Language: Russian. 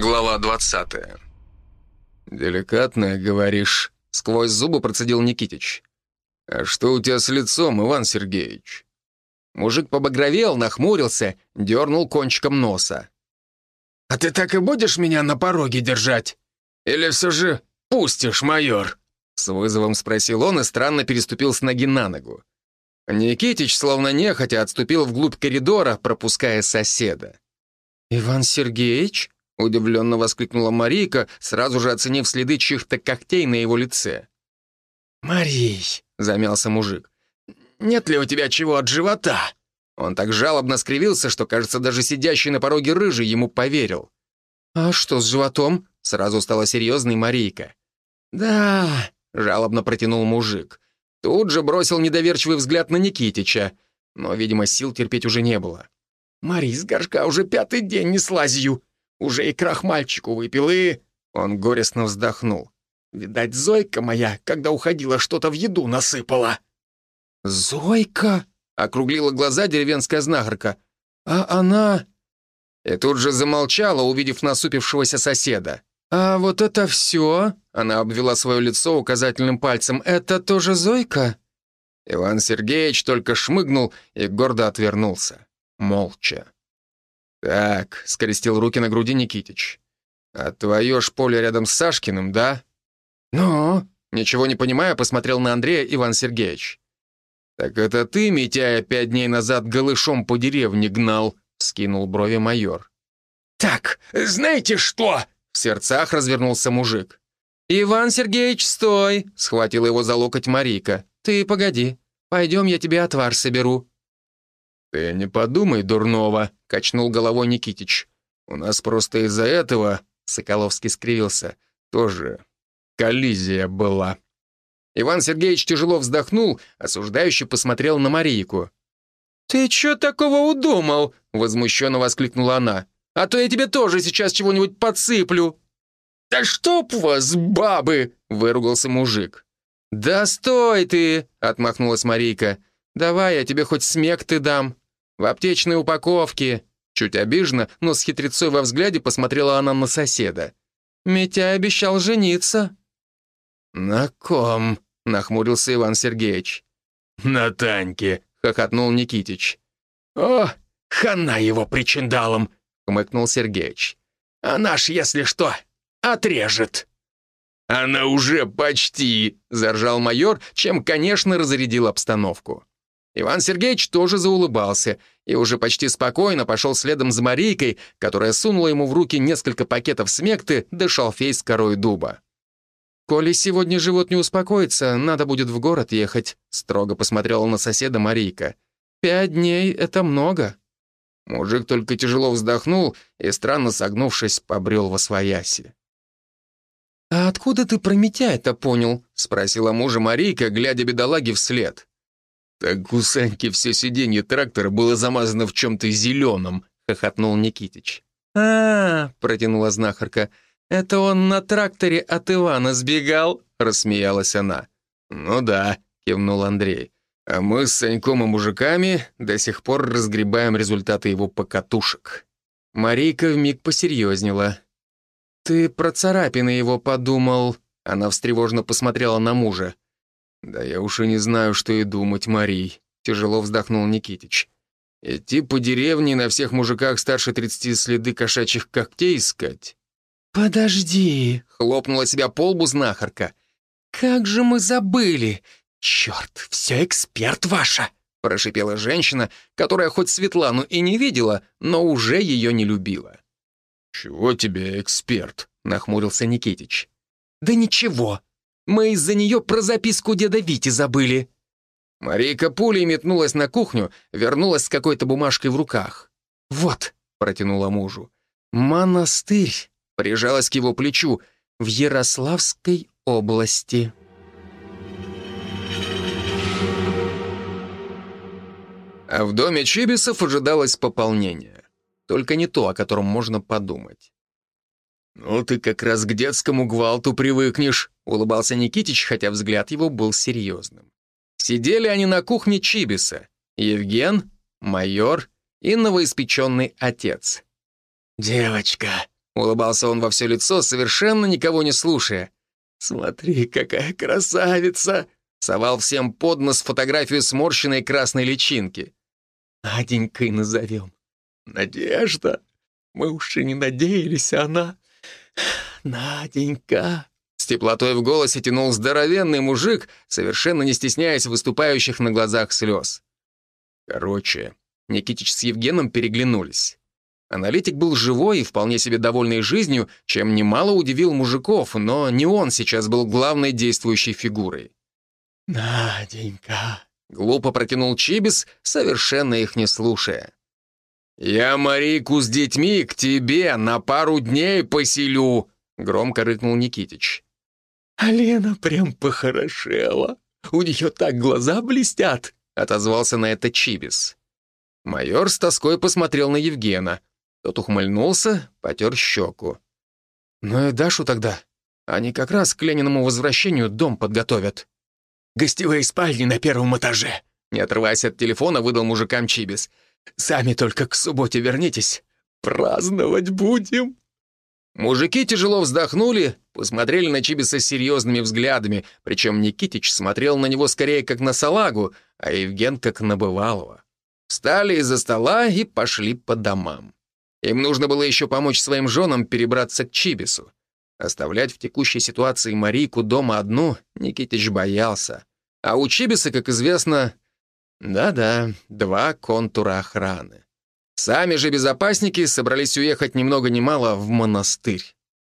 Глава 20 «Деликатно, говоришь», — сквозь зубы процедил Никитич. «А что у тебя с лицом, Иван Сергеевич?» Мужик побагровел, нахмурился, дернул кончиком носа. «А ты так и будешь меня на пороге держать? Или все же пустишь, майор?» С вызовом спросил он и странно переступил с ноги на ногу. Никитич, словно нехотя, отступил вглубь коридора, пропуская соседа. «Иван Сергеевич?» — удивленно воскликнула Марийка, сразу же оценив следы чьих-то когтей на его лице. «Марий!» — замялся мужик. «Нет ли у тебя чего от живота?» Он так жалобно скривился, что, кажется, даже сидящий на пороге рыжий ему поверил. «А что с животом?» — сразу стала серьезной Марийка. «Да», — жалобно протянул мужик. Тут же бросил недоверчивый взгляд на Никитича, но, видимо, сил терпеть уже не было. «Марий, с горшка уже пятый день не слазью. Уже и крах мальчику выпил, и...» Он горестно вздохнул. «Видать, Зойка моя, когда уходила, что-то в еду насыпала». «Зойка?» — округлила глаза деревенская знахарка. «А она...» И тут же замолчала, увидев насупившегося соседа. «А вот это все?» — она обвела свое лицо указательным пальцем. «Это тоже Зойка?» Иван Сергеевич только шмыгнул и гордо отвернулся. Молча. «Так», — скрестил руки на груди Никитич. «А твое ж поле рядом с Сашкиным, да?» «Ну?» — ничего не понимая, посмотрел на Андрея Иван Сергеевич. «Так это ты, Митяя, пять дней назад голышом по деревне гнал?» — скинул брови майор. «Так, знаете что?» — в сердцах развернулся мужик. «Иван Сергеевич, стой!» — схватила его за локоть Марийка. «Ты погоди. Пойдем, я тебе отвар соберу». «Ты не подумай, дурного», — качнул головой Никитич. «У нас просто из-за этого...» — Соколовский скривился. «Тоже коллизия была». Иван Сергеевич тяжело вздохнул, осуждающе посмотрел на Марийку. «Ты чё такого удумал?» — возмущенно воскликнула она. «А то я тебе тоже сейчас чего-нибудь подсыплю». «Да чтоб вас, бабы!» — выругался мужик. «Да стой ты!» — отмахнулась Марийка. «Давай я тебе хоть смех ты дам. В аптечной упаковке». Чуть обиженно, но с хитрецой во взгляде посмотрела она на соседа. «Митя обещал жениться». «На ком?» — нахмурился Иван Сергеевич. «На Таньке», — хохотнул Никитич. «О, хана его причиндалом», — хмыкнул Сергеич. «Она ж, если что, отрежет». «Она уже почти», — заржал майор, чем, конечно, разрядил обстановку. Иван Сергеевич тоже заулыбался и уже почти спокойно пошел следом за Марийкой, которая сунула ему в руки несколько пакетов смекты да шалфей с корой дуба. «Коли сегодня живот не успокоится, надо будет в город ехать», строго посмотрела на соседа Марийка. «Пять дней — это много». Мужик только тяжело вздохнул и, странно согнувшись, побрел во свояси. «А откуда ты про Митя это понял?» — спросила мужа Марийка, глядя бедолаге вслед. «Так у Саньки все сиденье трактора было замазано в чем-то зеленом», — хохотнул Никитич. а, -а, -а протянула знахарка, — «Это он на тракторе от Ивана сбегал?» — рассмеялась она. «Ну да», — кивнул Андрей. «А мы с Саньком и мужиками до сих пор разгребаем результаты его покатушек». Марийка вмиг посерьезнела. «Ты про царапины его подумал?» Она встревожно посмотрела на мужа. «Да я уж и не знаю, что и думать, Марий», — тяжело вздохнул Никитич. «Идти по деревне на всех мужиках старше тридцати следы кошачьих когтей искать? «Подожди!» — хлопнула себя по лбу знахарка. «Как же мы забыли! Черт, все эксперт ваша!» — прошипела женщина, которая хоть Светлану и не видела, но уже ее не любила. «Чего тебе, эксперт?» — нахмурился Никитич. «Да ничего. Мы из-за нее про записку деда Вити забыли». Марийка пулей метнулась на кухню, вернулась с какой-то бумажкой в руках. «Вот», — протянула мужу, — «монастырь прижалась к его плечу, в Ярославской области. А в доме Чибисов ожидалось пополнение. Только не то, о котором можно подумать. «Ну, ты как раз к детскому гвалту привыкнешь», — улыбался Никитич, хотя взгляд его был серьезным. Сидели они на кухне Чибиса. Евген, майор и новоиспеченный отец. «Девочка», Улыбался он во все лицо, совершенно никого не слушая. «Смотри, какая красавица!» Совал всем под нос фотографию сморщенной красной личинки. «Наденькой назовем. Надежда. Мы уж и не надеялись, а она... Наденька!» С теплотой в голосе тянул здоровенный мужик, совершенно не стесняясь выступающих на глазах слез. Короче, Никитич с Евгеном переглянулись. Аналитик был живой и вполне себе довольный жизнью, чем немало удивил мужиков, но не он сейчас был главной действующей фигурой. «Наденька!» — глупо протянул Чибис, совершенно их не слушая. «Я Марику с детьми к тебе на пару дней поселю!» — громко рыкнул Никитич. «А прям похорошела. У нее так глаза блестят!» — отозвался на это Чибис. Майор с тоской посмотрел на Евгена. Тот ухмыльнулся, потер щеку. «Ну и Дашу тогда. Они как раз к Лениному возвращению дом подготовят». «Гостевые спальни на первом этаже», — не отрываясь от телефона, выдал мужикам Чибис. «Сами только к субботе вернитесь. Праздновать будем». Мужики тяжело вздохнули, посмотрели на Чибиса серьезными взглядами, причем Никитич смотрел на него скорее как на салагу, а Евген как на бывалого. Встали из-за стола и пошли по домам. Им нужно было еще помочь своим женам перебраться к Чибису. Оставлять в текущей ситуации Марийку дома одну Никитич боялся. А у Чибиса, как известно, да-да, два контура охраны. Сами же безопасники собрались уехать ни много ни мало в монастырь.